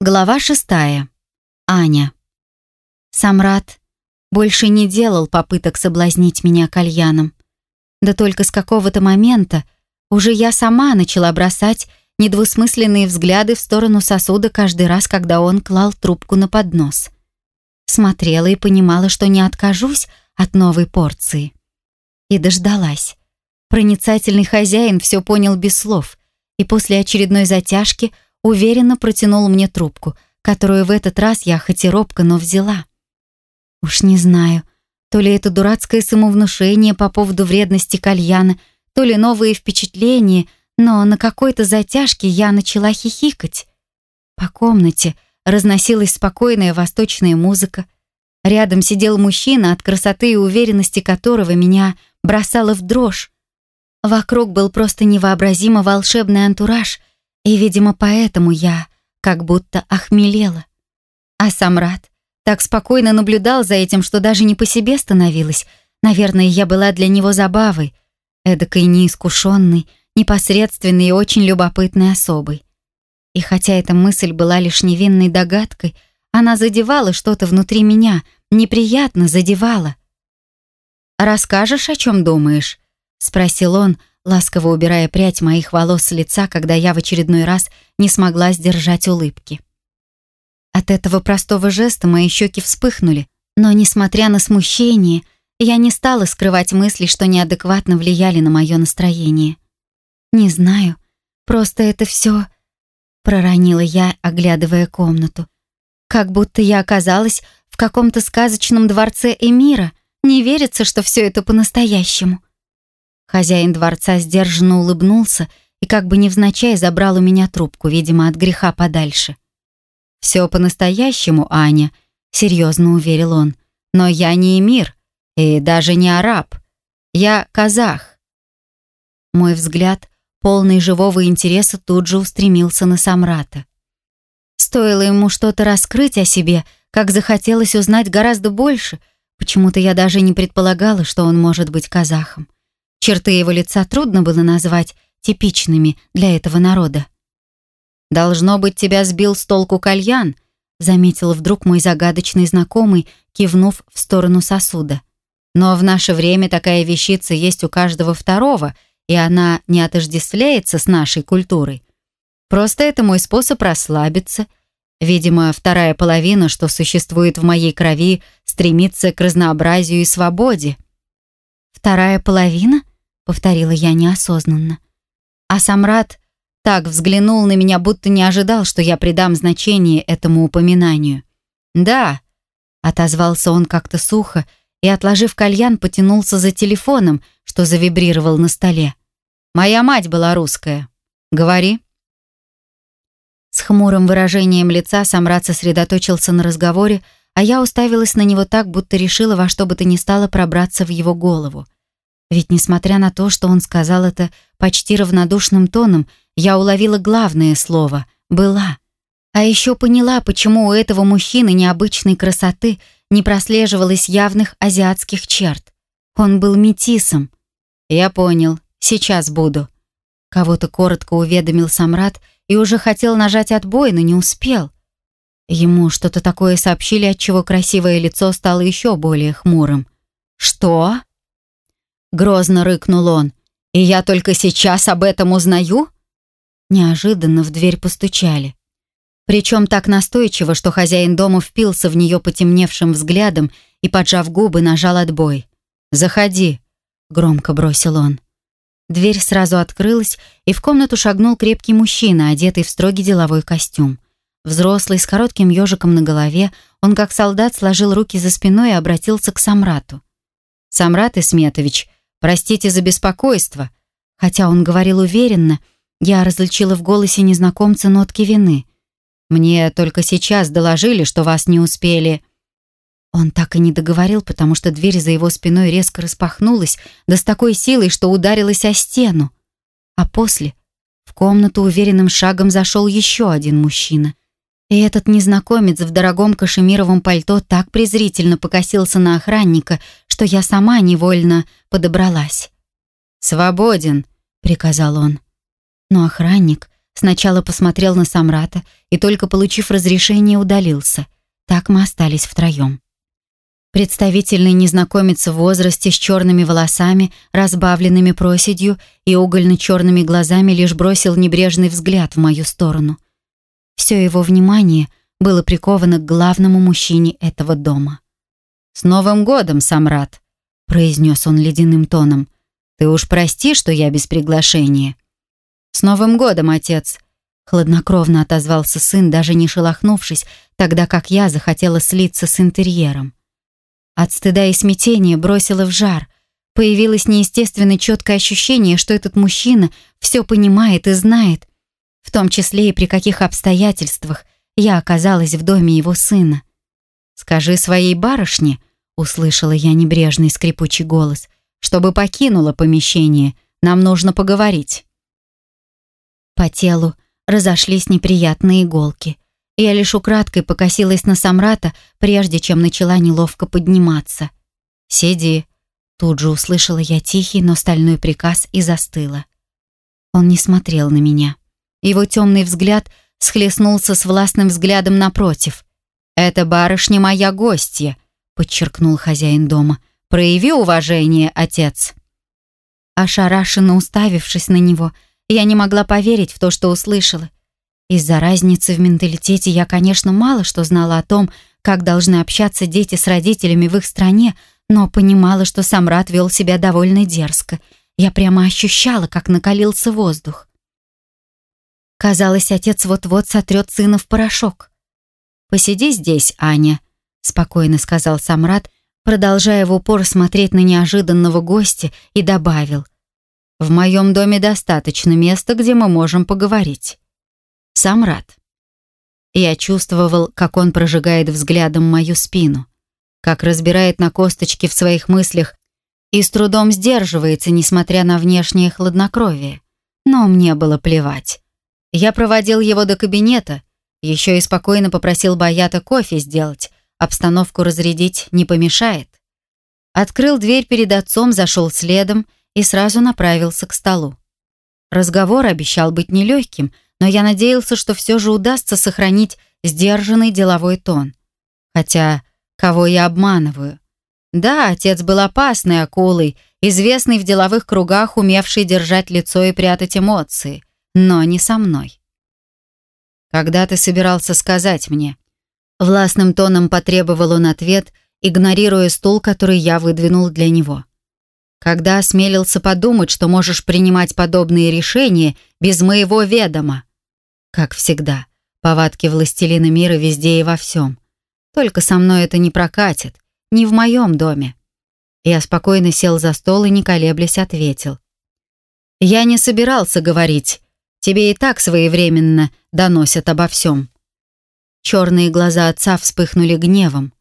Глава шестая. Аня. Самрат больше не делал попыток соблазнить меня кальяном. Да только с какого-то момента уже я сама начала бросать недвусмысленные взгляды в сторону сосуда каждый раз, когда он клал трубку на поднос. Смотрела и понимала, что не откажусь от новой порции. И дождалась. Проницательный хозяин все понял без слов, и после очередной затяжки – уверенно протянул мне трубку, которую в этот раз я хоть и робко, но взяла. Уж не знаю, то ли это дурацкое самовнушение по поводу вредности кальяна, то ли новые впечатления, но на какой-то затяжке я начала хихикать. По комнате разносилась спокойная восточная музыка. Рядом сидел мужчина, от красоты и уверенности которого меня бросало в дрожь. Вокруг был просто невообразимо волшебный антураж, и, видимо, поэтому я как будто охмелела. А Самрад так спокойно наблюдал за этим, что даже не по себе становилась. Наверное, я была для него забавой, эдакой неискушенной, непосредственной и очень любопытной особой. И хотя эта мысль была лишь невинной догадкой, она задевала что-то внутри меня, неприятно задевала. «Расскажешь, о чем думаешь?» — спросил он, ласково убирая прядь моих волос с лица, когда я в очередной раз не смогла сдержать улыбки. От этого простого жеста мои щеки вспыхнули, но, несмотря на смущение, я не стала скрывать мысли, что неадекватно влияли на мое настроение. «Не знаю, просто это все...» проронила я, оглядывая комнату. «Как будто я оказалась в каком-то сказочном дворце Эмира. Не верится, что все это по-настоящему». Хозяин дворца сдержанно улыбнулся и как бы невзначай забрал у меня трубку, видимо, от греха подальше. «Все по-настоящему, Аня», — серьезно уверил он. «Но я не эмир и даже не араб. Я казах». Мой взгляд, полный живого интереса, тут же устремился на Самрата. Стоило ему что-то раскрыть о себе, как захотелось узнать гораздо больше. Почему-то я даже не предполагала, что он может быть казахом. Черты его лица трудно было назвать типичными для этого народа. «Должно быть, тебя сбил с толку кальян», заметил вдруг мой загадочный знакомый, кивнув в сторону сосуда. «Но в наше время такая вещица есть у каждого второго, и она не отождествляется с нашей культурой. Просто это мой способ расслабиться. Видимо, вторая половина, что существует в моей крови, стремится к разнообразию и свободе». «Вторая половина?» Повторила я неосознанно. А Самрад так взглянул на меня, будто не ожидал, что я придам значение этому упоминанию. «Да», — отозвался он как-то сухо и, отложив кальян, потянулся за телефоном, что завибрировал на столе. «Моя мать была русская. Говори». С хмурым выражением лица Самрад сосредоточился на разговоре, а я уставилась на него так, будто решила во что бы то ни стало пробраться в его голову. Ведь несмотря на то, что он сказал это почти равнодушным тоном, я уловила главное слово «была». А еще поняла, почему у этого мужчины необычной красоты не прослеживалось явных азиатских черт. Он был метисом. «Я понял. Сейчас буду». Кого-то коротко уведомил Самрат и уже хотел нажать отбой, но не успел. Ему что-то такое сообщили, отчего красивое лицо стало еще более хмурым. «Что?» Грозно рыкнул он. «И я только сейчас об этом узнаю?» Неожиданно в дверь постучали. Причем так настойчиво, что хозяин дома впился в нее потемневшим взглядом и, поджав губы, нажал отбой. «Заходи», — громко бросил он. Дверь сразу открылась, и в комнату шагнул крепкий мужчина, одетый в строгий деловой костюм. Взрослый, с коротким ежиком на голове, он как солдат сложил руки за спиной и обратился к Самрату. «Самрат Исметович, Простите за беспокойство». Хотя он говорил уверенно, я различила в голосе незнакомца нотки вины. «Мне только сейчас доложили, что вас не успели...» Он так и не договорил, потому что дверь за его спиной резко распахнулась, да с такой силой, что ударилась о стену. А после в комнату уверенным шагом зашел еще один мужчина. И этот незнакомец в дорогом кашемировом пальто так презрительно покосился на охранника, что я сама невольно подобралась. «Свободен», — приказал он. Но охранник сначала посмотрел на Самрата и только получив разрешение удалился. Так мы остались втроем. Представительный незнакомец в возрасте с черными волосами, разбавленными проседью и угольно-черными глазами лишь бросил небрежный взгляд в мою сторону. Все его внимание было приковано к главному мужчине этого дома. «С Новым годом, Самрат!» — произнес он ледяным тоном. «Ты уж прости, что я без приглашения». «С Новым годом, отец!» Хладнокровно отозвался сын, даже не шелохнувшись, тогда как я захотела слиться с интерьером. От стыда и смятения бросила в жар. Появилось неестественно четкое ощущение, что этот мужчина все понимает и знает, в том числе и при каких обстоятельствах я оказалась в доме его сына. «Скажи своей барышне», — услышала я небрежный скрипучий голос, «чтобы покинула помещение, нам нужно поговорить». По телу разошлись неприятные иголки. Я лишь украдкой покосилась на Самрата, прежде чем начала неловко подниматься. «Сиди», — тут же услышала я тихий, но стальной приказ и застыла. Он не смотрел на меня. Его темный взгляд схлестнулся с властным взглядом напротив. «Это барышня моя гостья», — подчеркнул хозяин дома. «Прояви уважение, отец». Ошарашенно уставившись на него, я не могла поверить в то, что услышала. Из-за разницы в менталитете я, конечно, мало что знала о том, как должны общаться дети с родителями в их стране, но понимала, что сам Рад вел себя довольно дерзко. Я прямо ощущала, как накалился воздух. Казалось, отец вот-вот сотрет сына в порошок. «Посиди здесь, Аня», — спокойно сказал Самрад, продолжая в упор смотреть на неожиданного гостя, и добавил. «В моем доме достаточно места, где мы можем поговорить». Сам рад. Я чувствовал, как он прожигает взглядом мою спину, как разбирает на косточки в своих мыслях и с трудом сдерживается, несмотря на внешнее хладнокровие. Но мне было плевать. Я проводил его до кабинета, еще и спокойно попросил Баята кофе сделать, обстановку разрядить не помешает. Открыл дверь перед отцом, зашел следом и сразу направился к столу. Разговор обещал быть нелегким, но я надеялся, что все же удастся сохранить сдержанный деловой тон. Хотя, кого я обманываю? Да, отец был опасной акулой, известный в деловых кругах, умевший держать лицо и прятать эмоции, но не со мной. «Когда ты собирался сказать мне?» Властным тоном потребовал он ответ, игнорируя стул, который я выдвинул для него. «Когда осмелился подумать, что можешь принимать подобные решения без моего ведома?» Как всегда, повадки властелина мира везде и во всем. Только со мной это не прокатит, не в моем доме. Я спокойно сел за стол и, не колеблясь, ответил. «Я не собирался говорить. Тебе и так своевременно доносят обо всем». Черные глаза отца вспыхнули гневом.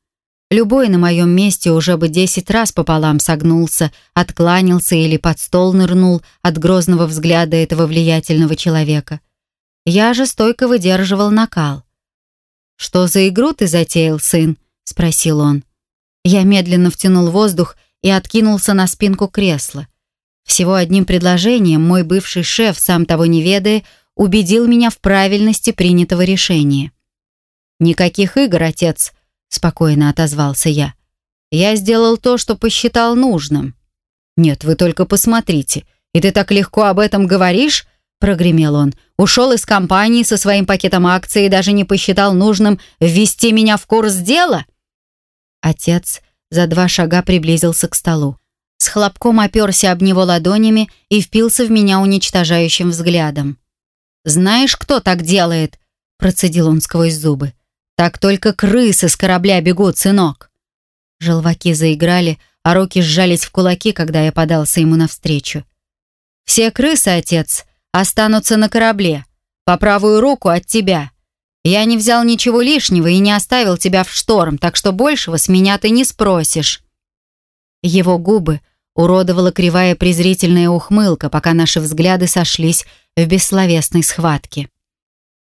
Любой на моем месте уже бы десять раз пополам согнулся, откланялся или под стол нырнул от грозного взгляда этого влиятельного человека. Я же стойко выдерживал накал. «Что за игру ты затеял, сын?» — спросил он. Я медленно втянул воздух и откинулся на спинку кресла. Всего одним предложением мой бывший шеф, сам того не ведая, убедил меня в правильности принятого решения. «Никаких игр, отец», — спокойно отозвался я. «Я сделал то, что посчитал нужным». «Нет, вы только посмотрите. И ты так легко об этом говоришь?» прогремел он. Ушел из компании со своим пакетом акций и даже не посчитал нужным ввести меня в курс дела? Отец за два шага приблизился к столу. С хлопком оперся об него ладонями и впился в меня уничтожающим взглядом. «Знаешь, кто так делает?» процедил он сквозь зубы. «Так только крысы с корабля бегут, сынок!» Желваки заиграли, а руки сжались в кулаки, когда я подался ему навстречу. «Все крысы, отец, останутся на корабле, по правую руку от тебя. Я не взял ничего лишнего и не оставил тебя в шторм, так что большего с меня ты не спросишь». Его губы уродовала кривая презрительная ухмылка, пока наши взгляды сошлись в бессловесной схватке.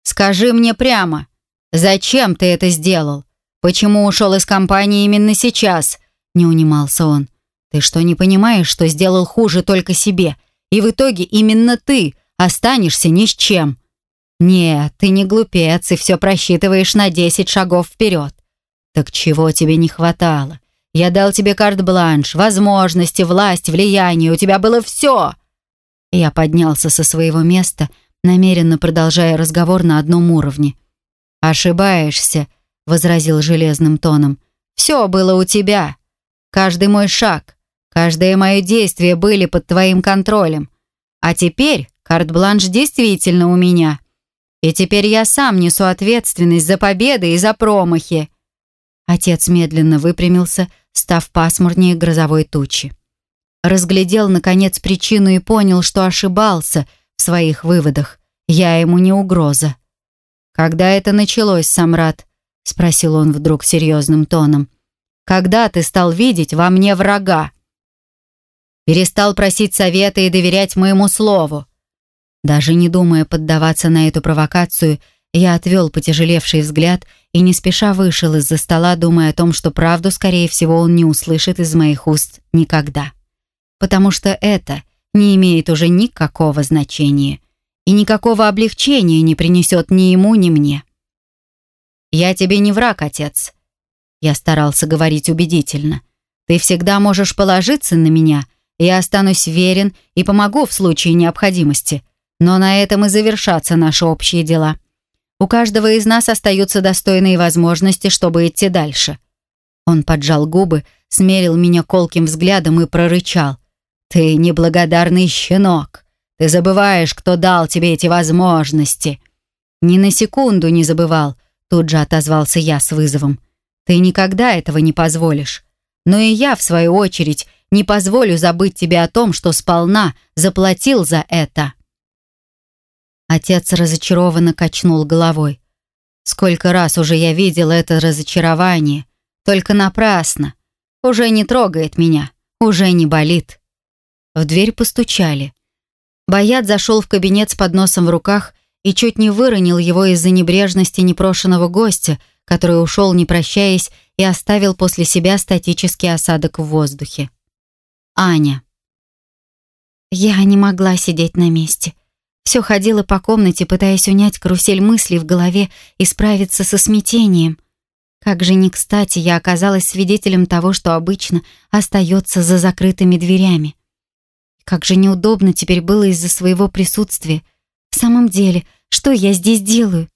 «Скажи мне прямо, зачем ты это сделал? Почему ушел из компании именно сейчас?» не унимался он. «Ты что, не понимаешь, что сделал хуже только себе? И в итоге именно ты останешься ни с чем. «Нет, ты не глупец и все просчитываешь на десять шагов вперед. Так чего тебе не хватало? Я дал тебе карт-бланш, возможности, власть, влияние, у тебя было все!» Я поднялся со своего места, намеренно продолжая разговор на одном уровне. «Ошибаешься», — возразил железным тоном. «Все было у тебя. Каждый мой шаг, каждое мое действие были под твоим контролем. А теперь карт-бланш действительно у меня. И теперь я сам несу ответственность за победы и за промахи». Отец медленно выпрямился, став пасмурнее грозовой тучи. Разглядел, наконец, причину и понял, что ошибался в своих выводах. Я ему не угроза. «Когда это началось, Самрат?» — спросил он вдруг серьезным тоном. «Когда ты стал видеть во мне врага?» Перестал просить совета и доверять моему слову. Даже не думая поддаваться на эту провокацию, я отвел потяжелевший взгляд и не спеша вышел из-за стола, думая о том, что правду, скорее всего, он не услышит из моих уст никогда. Потому что это не имеет уже никакого значения и никакого облегчения не принесет ни ему, ни мне. «Я тебе не враг, отец», — я старался говорить убедительно. «Ты всегда можешь положиться на меня, я останусь верен и помогу в случае необходимости, но на этом и завершатся наши общие дела». У каждого из нас остаются достойные возможности, чтобы идти дальше. Он поджал губы, смерил меня колким взглядом и прорычал. «Ты неблагодарный щенок. Ты забываешь, кто дал тебе эти возможности». «Ни на секунду не забывал», — тут же отозвался я с вызовом. «Ты никогда этого не позволишь. Но и я, в свою очередь, не позволю забыть тебе о том, что сполна заплатил за это». Отец разочарованно качнул головой. Сколько раз уже я видел это разочарование. Только напрасно. Уже не трогает меня. Уже не болит. В дверь постучали. Боят зашел в кабинет с подносом в руках и чуть не выронил его из-за небрежности непрошенного гостя, который ушел, не прощаясь, и оставил после себя статический осадок в воздухе. Аня. Я не могла сидеть на месте. Все ходила по комнате, пытаясь унять карусель мыслей в голове и справиться со смятением. Как же не кстати я оказалась свидетелем того, что обычно остается за закрытыми дверями. Как же неудобно теперь было из-за своего присутствия. В самом деле, что я здесь делаю?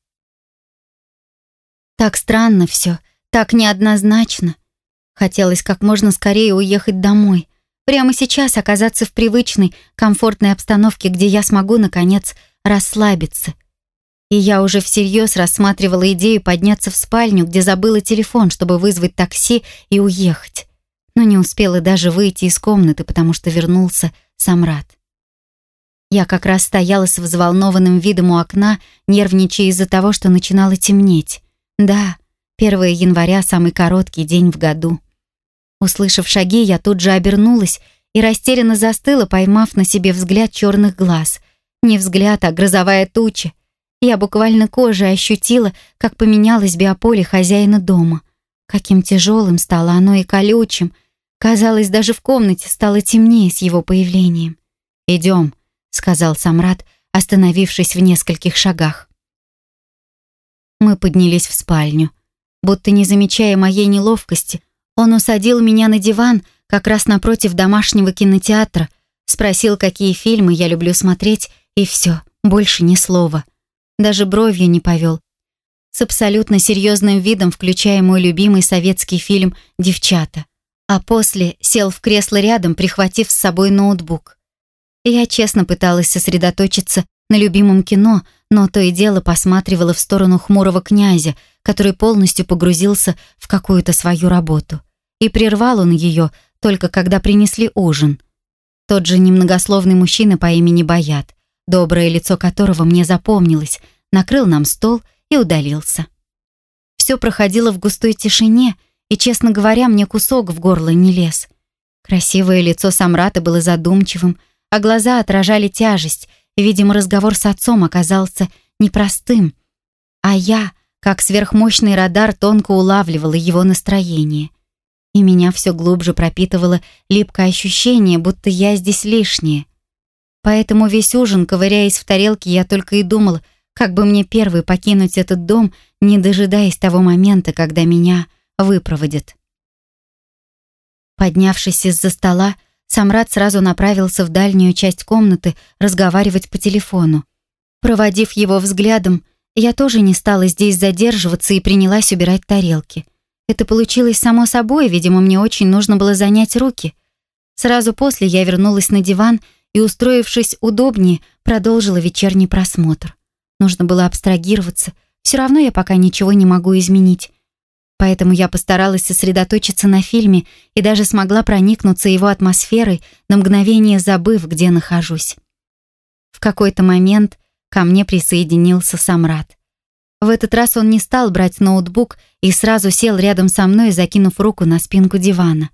Так странно все, так неоднозначно. Хотелось как можно скорее уехать домой, Прямо сейчас оказаться в привычной, комфортной обстановке, где я смогу, наконец, расслабиться. И я уже всерьез рассматривала идею подняться в спальню, где забыла телефон, чтобы вызвать такси и уехать. Но не успела даже выйти из комнаты, потому что вернулся Самрат. Я как раз стояла с взволнованным видом у окна, нервничая из-за того, что начинало темнеть. Да, 1 января — самый короткий день в году. Услышав шаги, я тут же обернулась и растерянно застыла, поймав на себе взгляд черных глаз. Не взгляд, а грозовая туча. Я буквально кожей ощутила, как поменялось биополе хозяина дома. Каким тяжелым стало оно и колючим. Казалось, даже в комнате стало темнее с его появлением. «Идем», — сказал Самрат, остановившись в нескольких шагах. Мы поднялись в спальню. Будто не замечая моей неловкости, он усадил меня на диван, как раз напротив домашнего кинотеатра, спросил, какие фильмы я люблю смотреть, и все, больше ни слова. Даже бровью не повел. С абсолютно серьезным видом, включая мой любимый советский фильм «Девчата». А после сел в кресло рядом, прихватив с собой ноутбук. Я честно пыталась сосредоточиться на любимом кино, но то и дело посматривала в сторону хмурого князя, который полностью погрузился в какую-то свою работу. И прервал он ее только когда принесли ужин. Тот же немногословный мужчина по имени Баят, доброе лицо которого мне запомнилось, накрыл нам стол и удалился. Все проходило в густой тишине, и, честно говоря, мне кусок в горло не лез. Красивое лицо Самрата было задумчивым, а глаза отражали тяжесть, и, видимо, разговор с отцом оказался непростым. А я как сверхмощный радар тонко улавливала его настроение. И меня все глубже пропитывало липкое ощущение, будто я здесь лишняя. Поэтому весь ужин, ковыряясь в тарелке, я только и думала, Как бы мне первый покинуть этот дом, не дожидаясь того момента, когда меня выпроводят. Поднявшись из-за стола, Самрад сразу направился в дальнюю часть комнаты разговаривать по телефону. Проводив его взглядом, я тоже не стала здесь задерживаться и принялась убирать тарелки. Это получилось само собой, видимо, мне очень нужно было занять руки. Сразу после я вернулась на диван и, устроившись удобнее, продолжила вечерний просмотр. Нужно было абстрагироваться, все равно я пока ничего не могу изменить. Поэтому я постаралась сосредоточиться на фильме и даже смогла проникнуться его атмосферой, на мгновение забыв, где нахожусь. В какой-то момент ко мне присоединился Самрат. В этот раз он не стал брать ноутбук и сразу сел рядом со мной, закинув руку на спинку дивана.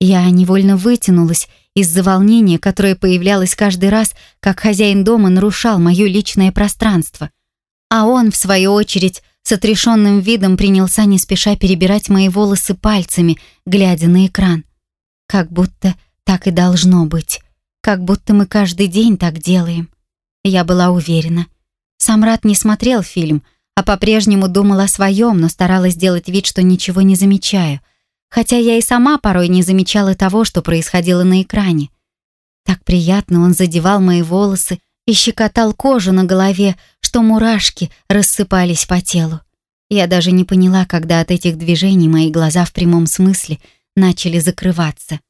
Я невольно вытянулась из-за волнения, которое появлялось каждый раз, как хозяин дома нарушал мое личное пространство. А он, в свою очередь, с отрешенным видом принялся не спеша перебирать мои волосы пальцами, глядя на экран. Как будто так и должно быть. Как будто мы каждый день так делаем. Я была уверена. Самрат не смотрел фильм, а по-прежнему думал о своем, но старалась сделать вид, что ничего не замечаю — хотя я и сама порой не замечала того, что происходило на экране. Так приятно он задевал мои волосы и щекотал кожу на голове, что мурашки рассыпались по телу. Я даже не поняла, когда от этих движений мои глаза в прямом смысле начали закрываться.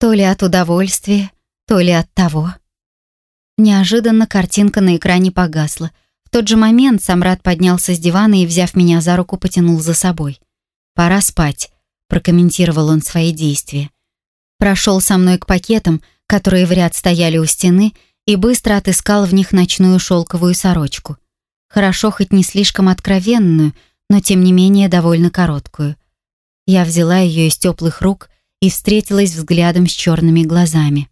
То ли от удовольствия, то ли от того. Неожиданно картинка на экране погасла. В тот же момент Самрад поднялся с дивана и, взяв меня за руку, потянул за собой. «Пора спать прокомментировал он свои действия. Прошел со мной к пакетам, которые в ряд стояли у стены, и быстро отыскал в них ночную шелковую сорочку. Хорошо, хоть не слишком откровенную, но тем не менее довольно короткую. Я взяла ее из теплых рук и встретилась взглядом с черными глазами.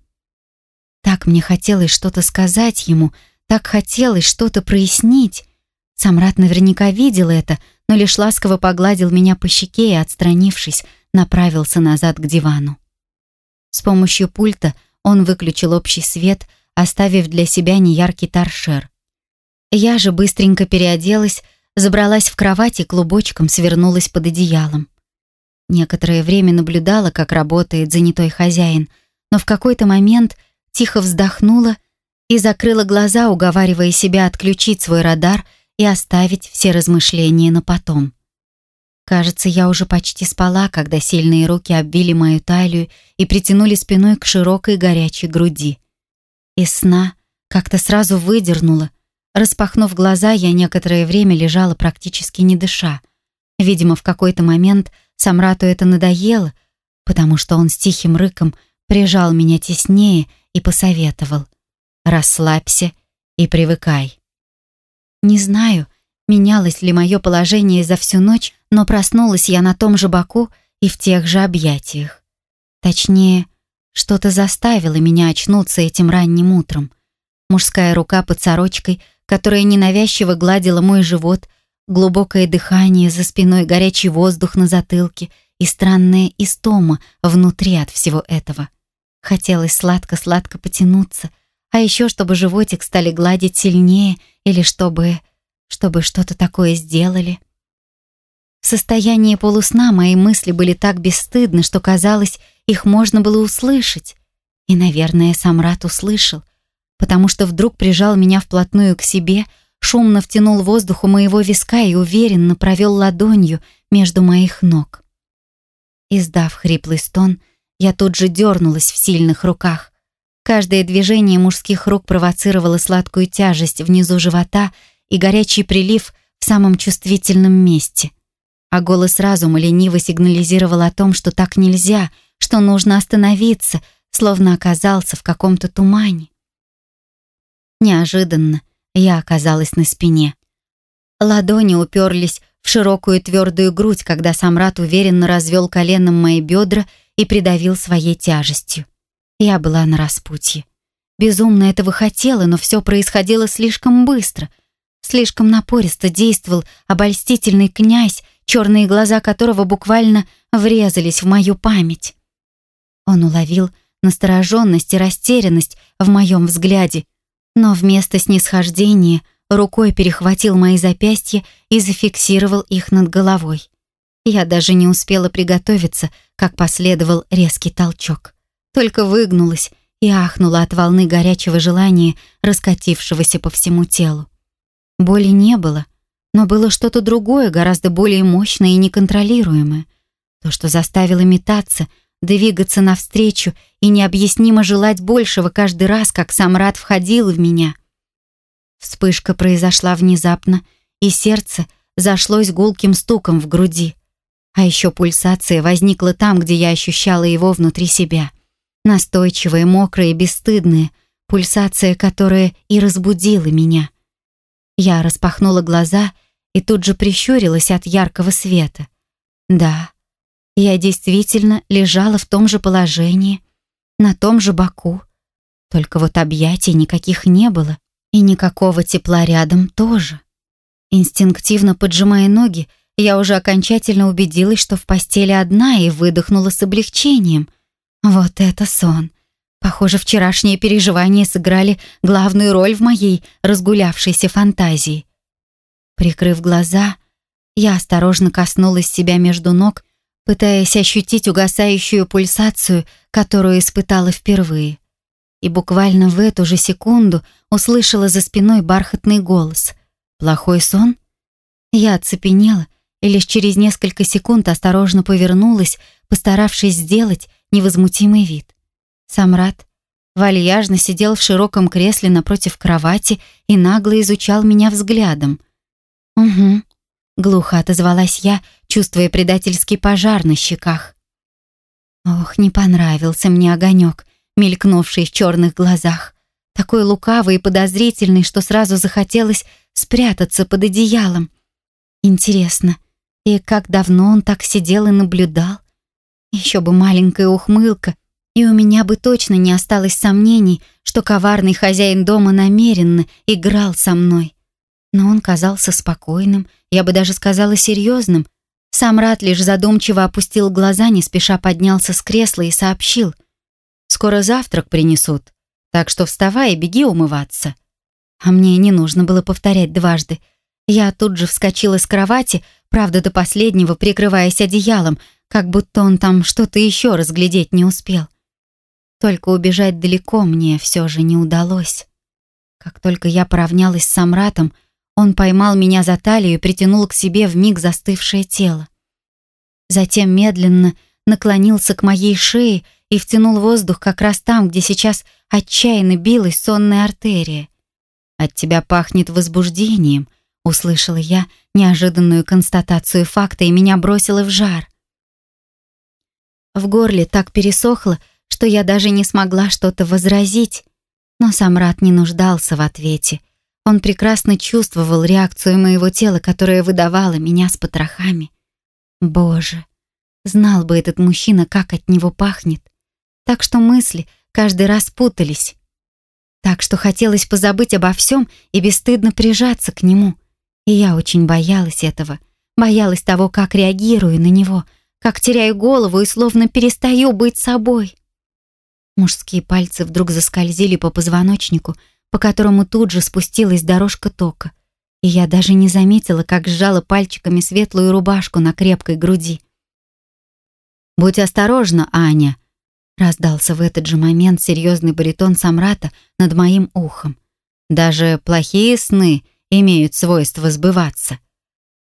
Так мне хотелось что-то сказать ему, так хотелось что-то прояснить. Самрат наверняка видел это, но лишь ласково погладил меня по щеке и, отстранившись, направился назад к дивану. С помощью пульта он выключил общий свет, оставив для себя неяркий торшер. Я же быстренько переоделась, забралась в кровать и клубочком свернулась под одеялом. Некоторое время наблюдала, как работает занятой хозяин, но в какой-то момент тихо вздохнула и закрыла глаза, уговаривая себя отключить свой радар — и оставить все размышления на потом. Кажется, я уже почти спала, когда сильные руки обвили мою талию и притянули спиной к широкой горячей груди. Из сна как-то сразу выдернула. Распахнув глаза, я некоторое время лежала практически не дыша. Видимо, в какой-то момент Самрату это надоело, потому что он с тихим рыком прижал меня теснее и посоветовал. «Расслабься и привыкай». Не знаю, менялось ли мое положение за всю ночь, но проснулась я на том же боку и в тех же объятиях. Точнее, что-то заставило меня очнуться этим ранним утром. Мужская рука под сорочкой, которая ненавязчиво гладила мой живот, глубокое дыхание за спиной, горячий воздух на затылке и странная истома внутри от всего этого. Хотелось сладко-сладко потянуться, а еще чтобы животик стали гладить сильнее или чтобы... чтобы что-то такое сделали. В состоянии полусна мои мысли были так бесстыдны, что казалось, их можно было услышать. И, наверное, сам Рат услышал, потому что вдруг прижал меня вплотную к себе, шумно втянул воздух у моего виска и уверенно провел ладонью между моих ног. Издав хриплый стон, я тут же дернулась в сильных руках. Каждое движение мужских рук провоцировало сладкую тяжесть внизу живота и горячий прилив в самом чувствительном месте. А голос разума лениво сигнализировал о том, что так нельзя, что нужно остановиться, словно оказался в каком-то тумане. Неожиданно я оказалась на спине. Ладони уперлись в широкую твердую грудь, когда Самрат уверенно развел коленом мои бедра и придавил своей тяжестью. Я была на распутье. Безумно этого хотела, но все происходило слишком быстро. Слишком напористо действовал обольстительный князь, черные глаза которого буквально врезались в мою память. Он уловил настороженность и растерянность в моем взгляде, но вместо снисхождения рукой перехватил мои запястья и зафиксировал их над головой. Я даже не успела приготовиться, как последовал резкий толчок. Только выгнулась и ахнула от волны горячего желания, раскатившегося по всему телу. Боли не было, но было что-то другое, гораздо более мощное и неконтролируемое. То, что заставило метаться, двигаться навстречу и необъяснимо желать большего каждый раз, как сам Рад входил в меня. Вспышка произошла внезапно, и сердце зашлось гулким стуком в груди. А еще пульсация возникла там, где я ощущала его внутри себя. Настойчивая, мокрая и бесстыдная, пульсация, которая и разбудила меня. Я распахнула глаза и тут же прищурилась от яркого света. Да, я действительно лежала в том же положении, на том же боку. Только вот объятий никаких не было, и никакого тепла рядом тоже. Инстинктивно поджимая ноги, я уже окончательно убедилась, что в постели одна и выдохнула с облегчением. Вот это сон. Похоже, вчерашние переживания сыграли главную роль в моей разгулявшейся фантазии. Прикрыв глаза, я осторожно коснулась себя между ног, пытаясь ощутить угасающую пульсацию, которую испытала впервые. И буквально в эту же секунду услышала за спиной бархатный голос. «Плохой сон?» Я оцепенела и лишь через несколько секунд осторожно повернулась, постаравшись сделать невозмутимый вид. Самрад вальяжно сидел в широком кресле напротив кровати и нагло изучал меня взглядом. «Угу», — глухо отозвалась я, чувствуя предательский пожар на щеках. Ох, не понравился мне огонек, мелькнувший в черных глазах. Такой лукавый и подозрительный, что сразу захотелось спрятаться под одеялом. Интересно, и как давно он так сидел и наблюдал? Еще бы маленькая ухмылка, и у меня бы точно не осталось сомнений, что коварный хозяин дома намеренно играл со мной. Но он казался спокойным, я бы даже сказала серьезным. Сам Рат лишь задумчиво опустил глаза, не спеша поднялся с кресла и сообщил. «Скоро завтрак принесут, так что вставай и беги умываться». А мне не нужно было повторять дважды. Я тут же вскочила с кровати, правда, до последнего прикрываясь одеялом, как будто он там что-то еще разглядеть не успел. Только убежать далеко мне все же не удалось. Как только я поравнялась с Самратом, он поймал меня за талию и притянул к себе в миг застывшее тело. Затем медленно наклонился к моей шее и втянул воздух как раз там, где сейчас отчаянно билась сонная артерия. «От тебя пахнет возбуждением», — услышала я неожиданную констатацию факта и меня бросило в жар. В горле так пересохло, что я даже не смогла что-то возразить, но Самрат не нуждался в ответе. Он прекрасно чувствовал реакцию моего тела, которая выдавала меня с потрохами. Боже, знал бы этот мужчина, как от него пахнет. Так что мысли каждый раз путались. Так что хотелось позабыть обо всем и бесстыдно прижаться к нему. И я очень боялась этого. Боялась того, как реагирую на него, как теряю голову и словно перестаю быть собой. Мужские пальцы вдруг заскользили по позвоночнику, по которому тут же спустилась дорожка тока. И я даже не заметила, как сжала пальчиками светлую рубашку на крепкой груди. «Будь осторожна, Аня!» Раздался в этот же момент серьезный баритон Самрата над моим ухом. «Даже плохие сны имеют свойство сбываться».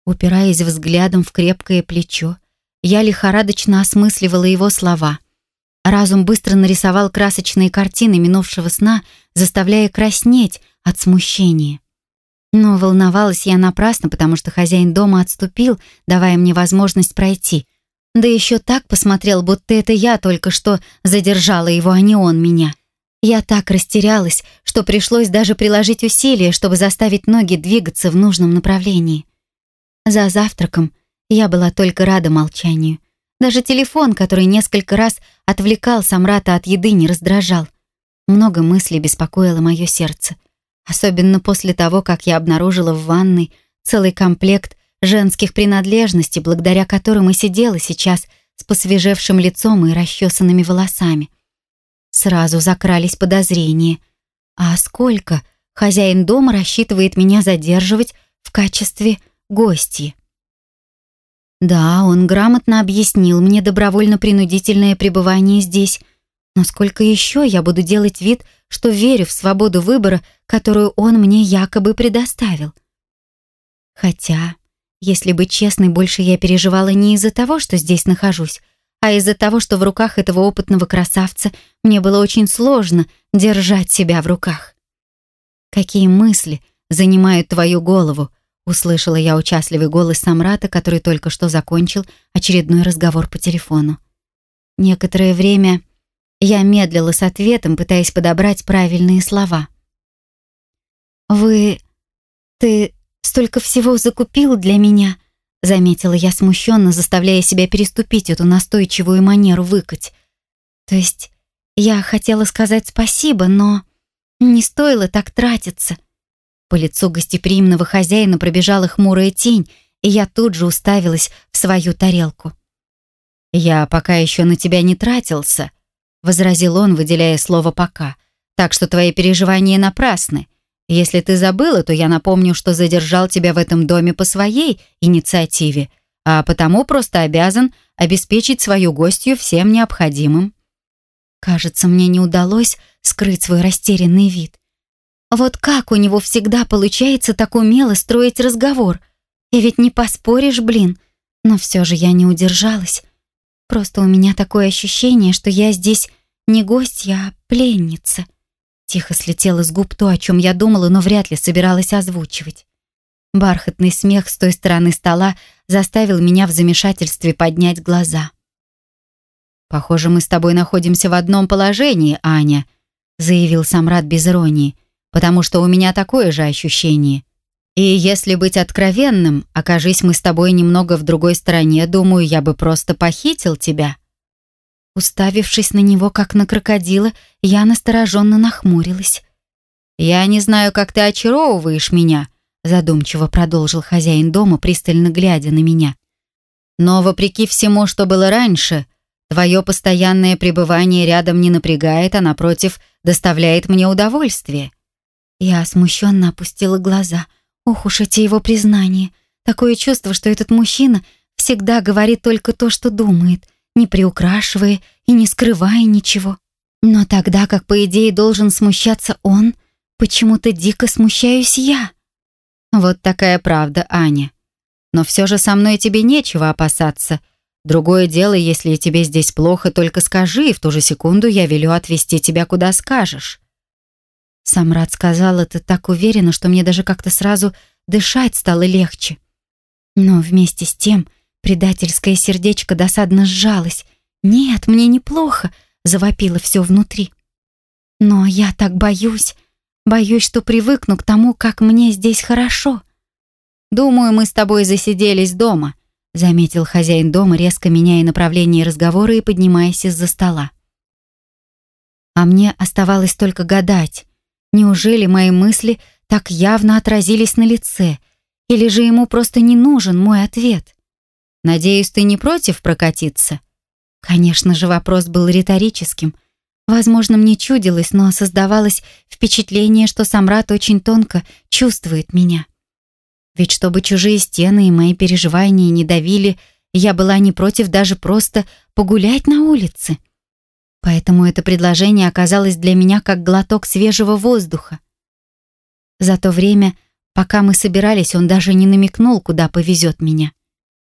Упираясь взглядом в крепкое плечо, я лихорадочно осмысливала его слова. Разум быстро нарисовал красочные картины минувшего сна, заставляя краснеть от смущения. Но волновалась я напрасно, потому что хозяин дома отступил, давая мне возможность пройти — да еще так посмотрел, будто это я только что задержала его, а не он меня. Я так растерялась, что пришлось даже приложить усилия, чтобы заставить ноги двигаться в нужном направлении. За завтраком я была только рада молчанию. Даже телефон, который несколько раз отвлекал Самрата от еды, не раздражал. Много мыслей беспокоило мое сердце. Особенно после того, как я обнаружила в ванной целый комплект женских принадлежностей, благодаря которым и сидела сейчас с посвежевшим лицом и расчесанными волосами. Сразу закрались подозрения. А сколько хозяин дома рассчитывает меня задерживать в качестве гостьи. Да, он грамотно объяснил мне добровольно-принудительное пребывание здесь, но сколько еще я буду делать вид, что верю в свободу выбора, которую он мне якобы предоставил? Хотя, если быть честной, больше я переживала не из-за того, что здесь нахожусь, а из-за того, что в руках этого опытного красавца мне было очень сложно держать себя в руках. «Какие мысли занимают твою голову?» — услышала я участливый голос Самрата, который только что закончил очередной разговор по телефону. Некоторое время я медлила с ответом, пытаясь подобрать правильные слова. «Вы... ты столько всего закупил для меня», заметила я смущенно, заставляя себя переступить эту настойчивую манеру выкать. То есть я хотела сказать спасибо, но не стоило так тратиться. По лицу гостеприимного хозяина пробежала хмурая тень, и я тут же уставилась в свою тарелку. «Я пока еще на тебя не тратился», возразил он, выделяя слово «пока». «Так что твои переживания напрасны. Если ты забыла, то я напомню, что задержал тебя в этом доме по своей инициативе, а потому просто обязан обеспечить свою гостью всем необходимым». Кажется, мне не удалось скрыть свой растерянный вид. Вот как у него всегда получается так умело строить разговор? И ведь не поспоришь, блин. Но все же я не удержалась. Просто у меня такое ощущение, что я здесь не гостья, а пленница. Тихо слетело с губ то, о чем я думала, но вряд ли собиралась озвучивать. Бархатный смех с той стороны стола заставил меня в замешательстве поднять глаза. «Похоже, мы с тобой находимся в одном положении, Аня», заявил Самрад без иронии, «потому что у меня такое же ощущение. И если быть откровенным, окажись мы с тобой немного в другой стороне, думаю, я бы просто похитил тебя». Уставившись на него, как на крокодила, я настороженно нахмурилась. «Я не знаю, как ты очаровываешь меня», задумчиво продолжил хозяин дома, пристально глядя на меня. «Но вопреки всему, что было раньше, твое постоянное пребывание рядом не напрягает, а напротив, доставляет мне удовольствие». Я смущенно опустила глаза – Ох уж эти его признания. Такое чувство, что этот мужчина всегда говорит только то, что думает, не приукрашивая и не скрывая ничего. Но тогда, как по идее должен смущаться он, почему-то дико смущаюсь я. Вот такая правда, Аня. Но все же со мной тебе нечего опасаться. Другое дело, если тебе здесь плохо, только скажи, и в ту же секунду я велю отвезти тебя куда скажешь. Самрад сказал это так уверенно, что мне даже как-то сразу дышать стало легче. Но вместе с тем предательское сердечко досадно сжалось. «Нет, мне неплохо», — завопило все внутри. «Но я так боюсь, боюсь, что привыкну к тому, как мне здесь хорошо». «Думаю, мы с тобой засиделись дома», — заметил хозяин дома, резко меняя направление разговора и поднимаясь из-за стола. А мне оставалось только гадать, Неужели мои мысли так явно отразились на лице? Или же ему просто не нужен мой ответ? Надеюсь, ты не против прокатиться? Конечно же, вопрос был риторическим. Возможно, мне чудилось, но создавалось впечатление, что Самрат очень тонко чувствует меня. Ведь чтобы чужие стены и мои переживания не давили, я была не против даже просто погулять на улице. Поэтому это предложение оказалось для меня как глоток свежего воздуха. За то время, пока мы собирались, он даже не намекнул, куда повезет меня.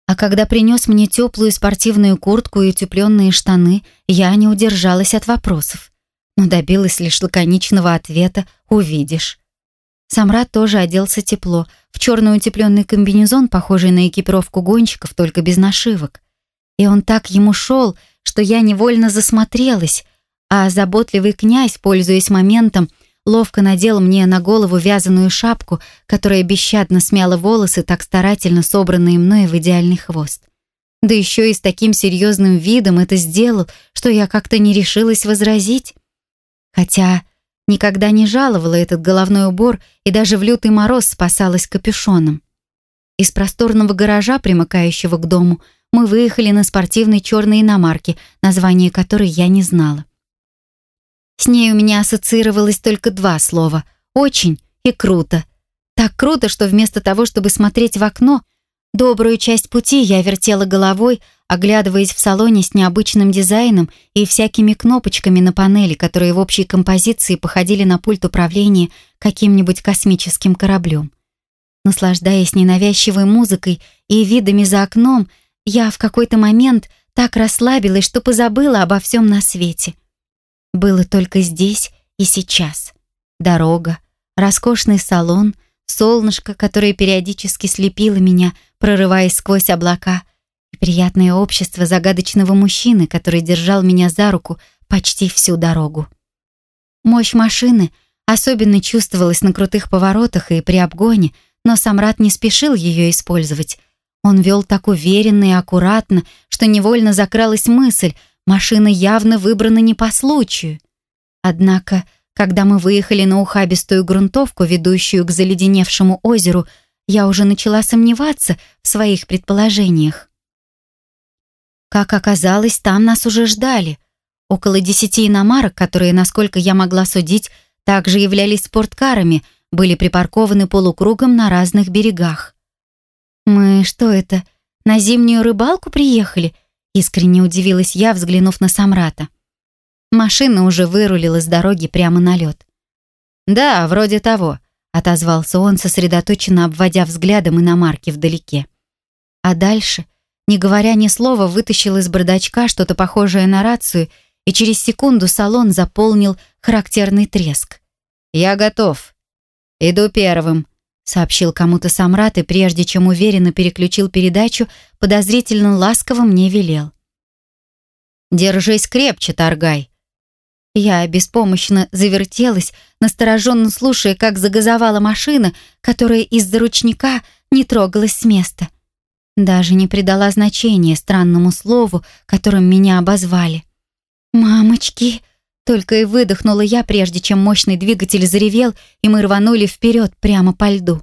А когда принес мне теплую спортивную куртку и утепленные штаны, я не удержалась от вопросов, но добилась лишь лаконичного ответа «увидишь». Самрад тоже оделся тепло, в черный утепленный комбинезон, похожий на экипировку гонщиков, только без нашивок. И он так ему шел, что я невольно засмотрелась, а заботливый князь, пользуясь моментом, ловко надел мне на голову вязаную шапку, которая бесщадно смяла волосы, так старательно собранные мной в идеальный хвост. Да еще и с таким серьезным видом это сделал, что я как-то не решилась возразить. Хотя никогда не жаловала этот головной убор и даже в лютый мороз спасалась капюшоном. Из просторного гаража, примыкающего к дому, мы выехали на спортивной черной иномарке, название которой я не знала. С ней у меня ассоциировалось только два слова «очень» И круто. Так круто, что вместо того, чтобы смотреть в окно, добрую часть пути я вертела головой, оглядываясь в салоне с необычным дизайном и всякими кнопочками на панели, которые в общей композиции походили на пульт управления каким-нибудь космическим кораблем. Наслаждаясь ненавязчивой музыкой и видами за окном, я в какой-то момент так расслабилась, что позабыла обо всем на свете. Было только здесь и сейчас. Дорога, роскошный салон, солнышко, которое периодически слепило меня, прорываясь сквозь облака — и приятное общество загадочного мужчины, который держал меня за руку почти всю дорогу. Мощь машины особенно чувствовалась на крутых поворотах и при обгоне, но Самрат не спешил ее использовать. Он вел так уверенно и аккуратно, что невольно закралась мысль, машина явно выбрана не по случаю. Однако, когда мы выехали на ухабистую грунтовку, ведущую к заледеневшему озеру, я уже начала сомневаться в своих предположениях. Как оказалось, там нас уже ждали. Около десяти иномарок, которые, насколько я могла судить, также являлись спорткарами, были припаркованы полукругом на разных берегах. «Мы что это, на зимнюю рыбалку приехали?» Искренне удивилась я, взглянув на Самрата. Машина уже вырулила с дороги прямо на лед. «Да, вроде того», — отозвался он, сосредоточенно обводя взглядом иномарки вдалеке. А дальше не говоря ни слова, вытащил из бардачка что-то похожее на рацию, и через секунду салон заполнил характерный треск. «Я готов. Иду первым», — сообщил кому-то Самрат, и прежде чем уверенно переключил передачу, подозрительно ласково мне велел. «Держись крепче, Таргай». Я беспомощно завертелась, настороженно слушая, как загазовала машина, которая из-за ручника не трогалась с места. Даже не придала значения странному слову, которым меня обозвали. «Мамочки!» Только и выдохнула я, прежде чем мощный двигатель заревел, и мы рванули вперед прямо по льду.